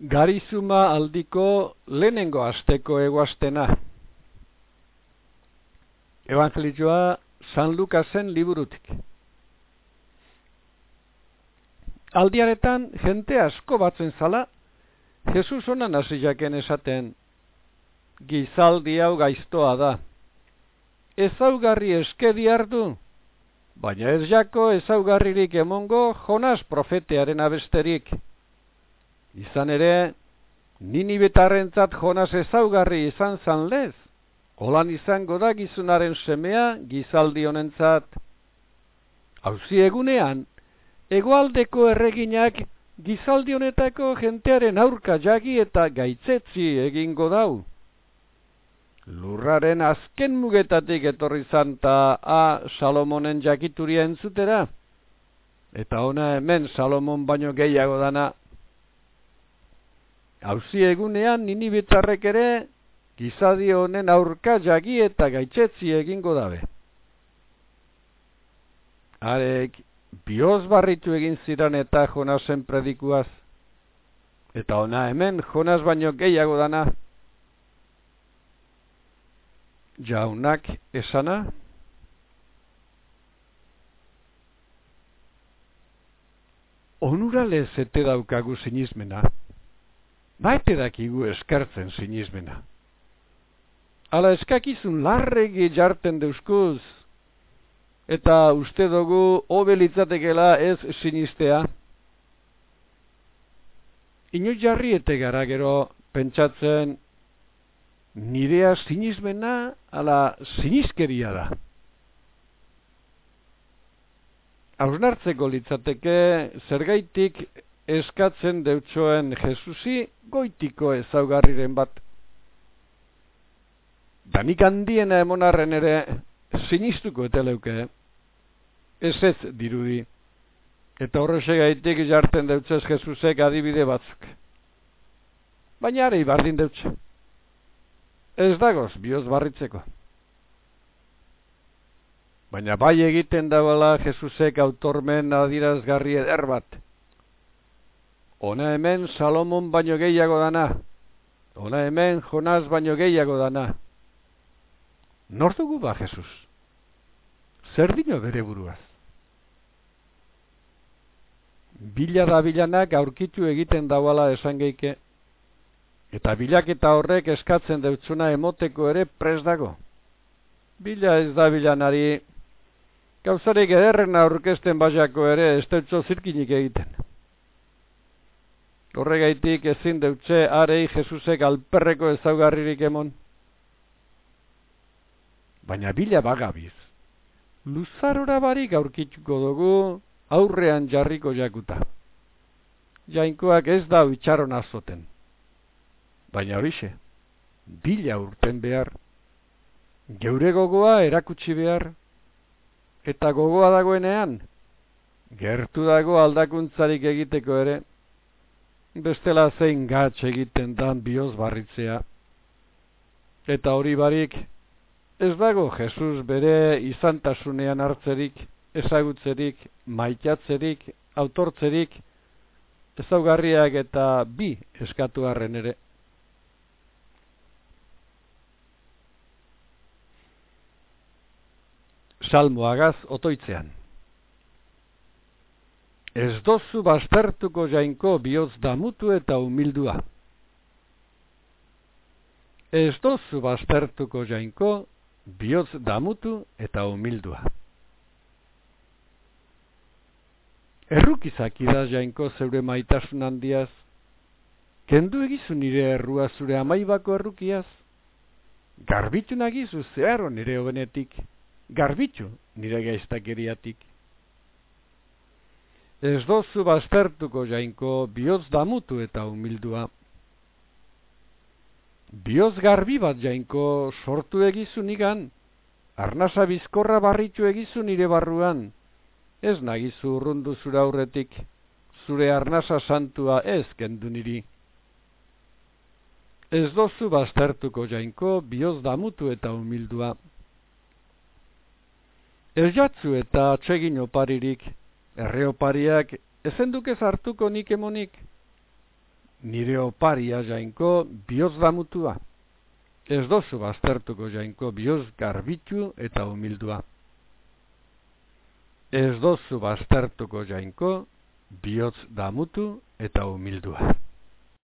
Garizuma aldiko lehenengo asteko eguastena. Evangelizioa San Lukasen liburutik. Aldiaretan jente asko batzen zala, Jesus onan hasi jaken esaten, gizaldi hau gaiztoa da. Ezaugarri eskedi hartu, baina ez jako ezaugarririk emongo Jonas profetearen abesterik. Izan ere, nini betarrentzat Jonas ezaugarri izan zan lez, holan izango da gizunaren semea gizaldi honentzat. Hauzi egunean, egoaldeko erreginak gizaldi honetako jentearen aurka jagi eta gaitzetzi egingo dau. Lurraren azken mugetatik etorri zanta a Salomonen jakituria entzutera, eta ona hemen Salomon baino gehiago dana hauzi egunean nini bitarrek ere gizadi honen aurka jagi eta gaitzetzi egingo dabe. Arek, bioz barritu egin ziran eta Jonasen predikuaz. Eta ona hemen Jonas baino gehiago dana. Jaunak esana. Onura lezete daukagu sinizmena baite dakigu eskartzen sinizmena. Ala eskakizun larregi jarten deuskuz, eta uste dugu obelitzatekela ez sinistea. Ino jarri ete gara gero pentsatzen nirea sinizmena ala sinizkeria da. Hausnartzeko litzateke zergaitik eskatzen deutsoen Jesusi goitiko ezaugarriren bat. Danik handiena emonarren ere sinistuko eteleuke, ez ez dirudi. Eta horrezegaitik jarten deutzez Jesusek adibide batzuk. Baina arei bardin deutze. Ez dagoz, bioz barritzeko. Baina bai egiten dabala Jesusek autormen adirazgarri eder bat. Ona hemen Salomon baino gehiago dana. Ona hemen Jonas baino gehiago dana. Nor dugu ba, Jesus? Zer dino bere buruaz? Bila da bilanak aurkitu egiten dauala esan geike. Eta bilaketa horrek eskatzen deutzuna emoteko ere pres dago. Bila ez da bilanari. Gauzarik ederren aurkesten baiako ere ez zirkinik egiten. Horregaitik ezin deutze arei Jesusek alperreko ezaugarririk emon. Baina bila bagabiz. Luzarora barik aurkituko dugu aurrean jarriko jakuta. Jainkoak ez da itxaron azoten. Baina horixe, bila urten behar. Geure gogoa erakutsi behar. Eta gogoa dagoenean, gertu dago aldakuntzarik egiteko ere bestela zein gatz egiten dan bioz barritzea. Eta hori barik, ez dago Jesus bere izantasunean hartzerik, ezagutzerik, maitatzerik, autortzerik, ezaugarriak eta bi eskatu harren ere. Salmoagaz otoitzean. Ez dozu bastartuko jainko bihotz damutu eta humildua. Ez dozu bastartuko jainko bihotz damutu eta humildua. Errukizak da jainko zeure maitasun handiaz. Kendu egizu nire errua zure amaibako errukiaz. Garbitu nagizu zeharo nire hobenetik. Garbitu nire gaiztakeriatik ez dozu baztertuko jainko bihotz damutu eta humildua. Bihotz garbi bat jainko sortu egizun igan, arnasa bizkorra barritu egizun nire barruan, ez nagizu urrundu zura aurretik, zure arnasa santua ez kendu niri. Ez dozu baztertuko jainko bihotz damutu eta humildua. Ez jatzu eta atsegin oparirik, erreopariak ezen duke hartuko nik emonik. nire oparia jainko bioz damutua. Ez dozu baztertuko jainko bioz garbitu eta humildua. Ez dozu baztertuko jainko bioz damutu eta humildua.